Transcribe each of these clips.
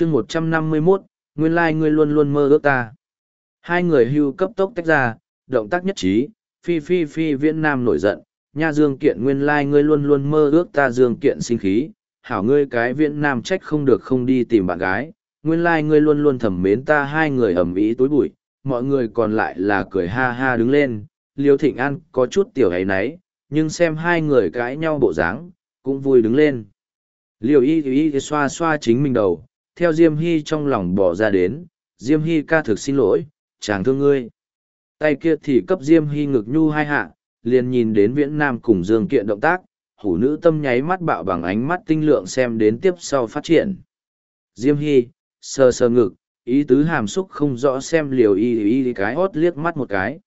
chương một trăm năm mươi mốt, nguyên lai ngươi luôn luôn mơ ước ta. Hai người hưu cấp tốc tách ra, động tác nhất trí, phi phi phi viễn nam nổi giận, nha dương kiện, nguyên lai ngươi luôn luôn mơ ước ta dương kiện sinh khí, hảo ngươi cái viễn nam trách không được không đi tìm bạn gái, nguyên lai ngươi luôn luôn thầm mến ta. Hai người ầm ĩ tối bụi, mọi người còn lại là cười ha ha đứng lên, liêu thịnh an, có chút tiểu hay náy nhưng xem hai người cãi nhau bộ dáng, cũng vui đứng lên. Liều y y xoa xoa chính mình đầu theo diêm hy trong lòng bỏ ra đến, diêm hy ca thực xin lỗi, chàng thương ngươi. Tay kia thì cấp diêm hy ngực nhu hai hạ, liền nhìn đến viễn nam cùng dương kiện động tác, hủ nữ tâm nháy mắt bạo bằng ánh mắt tinh lượng xem đến tiếp sau phát triển. Diêm hy, sờ sờ ngực, ý tứ hàm xúc không rõ xem liều y y cái hót liếc mắt một cái.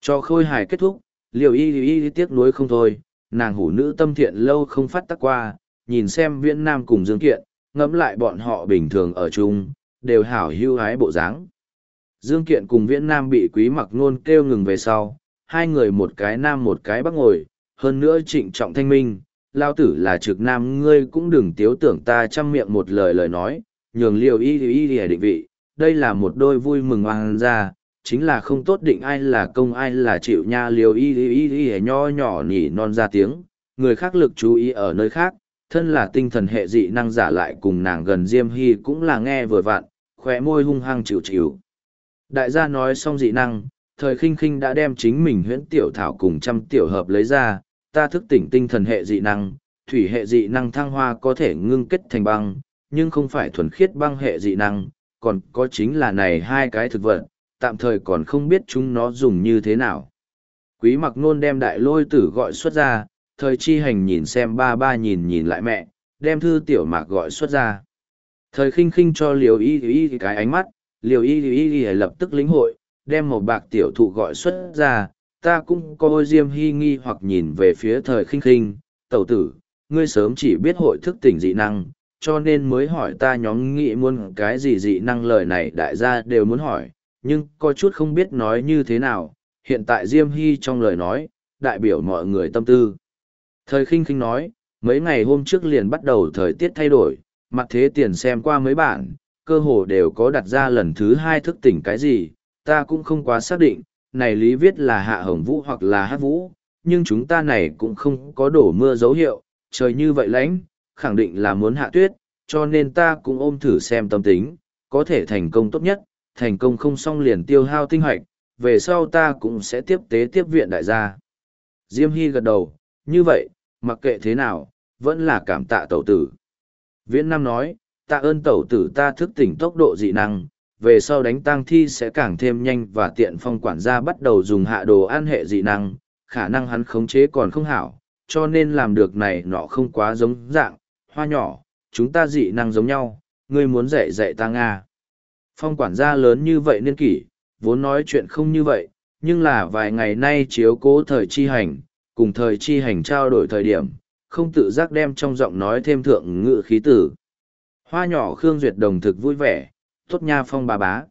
Cho khôi hài kết thúc, liều y y tiếc nuối không thôi, nàng hủ nữ tâm thiện lâu không phát tắc qua, nhìn xem viễn nam cùng dương kiện ngẫm lại bọn họ bình thường ở chung, đều hảo hưu hái bộ dáng. Dương kiện cùng viễn nam bị quý mặc nôn kêu ngừng về sau, hai người một cái nam một cái bắc ngồi, hơn nữa trịnh trọng thanh minh, lao tử là trực nam, ngươi cũng đừng tiếu tưởng ta chăm miệng một lời lời nói, nhường liều y y y định vị, đây là một đôi vui mừng oan ra chính là không tốt định ai là công ai là chịu nha, liều y y y nho nhỏ nhỉ non ra tiếng, người khác lực chú ý ở nơi khác thân là tinh thần hệ dị năng giả lại cùng nàng gần diêm hy cũng là nghe vừa vặn khóe môi hung hăng chịu chịu đại gia nói xong dị năng thời khinh khinh đã đem chính mình huyễn tiểu thảo cùng trăm tiểu hợp lấy ra ta thức tỉnh tinh thần hệ dị năng thủy hệ dị năng thăng hoa có thể ngưng kết thành băng nhưng không phải thuần khiết băng hệ dị năng còn có chính là này hai cái thực vật tạm thời còn không biết chúng nó dùng như thế nào. Quý mặc nôn đem đại lôi tử gọi xuất ra, thời chi hành nhìn xem ba ba nhìn nhìn lại mẹ, đem thư tiểu mạc gọi xuất ra. Thời khinh khinh cho liều y y cái ánh mắt, liều y y y lập tức lĩnh hội, đem một bạc tiểu thụ gọi xuất ra, ta cũng có ôi diêm hy nghi hoặc nhìn về phía thời khinh khinh, tẩu tử, ngươi sớm chỉ biết hội thức tỉnh dị năng, cho nên mới hỏi ta nhóm nghĩ muốn cái gì dị năng lời này đại gia đều muốn hỏi, nhưng có chút không biết nói như thế nào, hiện tại Diêm Hy trong lời nói, đại biểu mọi người tâm tư. Thời khinh khinh nói, mấy ngày hôm trước liền bắt đầu thời tiết thay đổi, mặt thế tiền xem qua mấy bản, cơ hồ đều có đặt ra lần thứ hai thức tỉnh cái gì, ta cũng không quá xác định, này lý viết là hạ hồng vũ hoặc là hát vũ, nhưng chúng ta này cũng không có đổ mưa dấu hiệu, trời như vậy lãnh, khẳng định là muốn hạ tuyết, cho nên ta cũng ôm thử xem tâm tính, có thể thành công tốt nhất, thành công không xong liền tiêu hao tinh hoạch, về sau ta cũng sẽ tiếp tế tiếp viện đại gia. Diêm Hy gật đầu, như vậy, mặc kệ thế nào, vẫn là cảm tạ tẩu tử. Viễn Nam nói, tạ ơn tẩu tử ta thức tỉnh tốc độ dị năng, về sau đánh tăng thi sẽ càng thêm nhanh và tiện phong quản gia bắt đầu dùng hạ đồ an hệ dị năng, khả năng hắn khống chế còn không hảo, cho nên làm được này nọ không quá giống dạng, hoa nhỏ, chúng ta dị năng giống nhau, ngươi muốn dạy dạy ta Nga. Phong quản gia lớn như vậy niên kỷ, vốn nói chuyện không như vậy, nhưng là vài ngày nay chiếu cố thời chi hành, cùng thời chi hành trao đổi thời điểm, không tự giác đem trong giọng nói thêm thượng ngự khí tử. Hoa nhỏ Khương Duyệt đồng thực vui vẻ, tốt nha phong bà bá.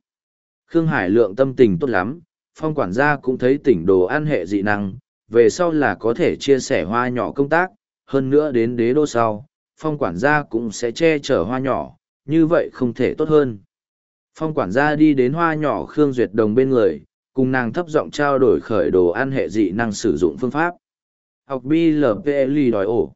Khương Hải lượng tâm tình tốt lắm, phong quản gia cũng thấy tỉnh đồ ăn hệ dị năng, về sau là có thể chia sẻ hoa nhỏ công tác, hơn nữa đến đế đô sau, phong quản gia cũng sẽ che chở hoa nhỏ, như vậy không thể tốt hơn. Phong quản gia đi đến hoa nhỏ Khương Duyệt Đồng bên người, cùng nàng thấp giọng trao đổi khởi đồ ăn hệ dị năng sử dụng phương pháp. Học BLPLI đòi ổ.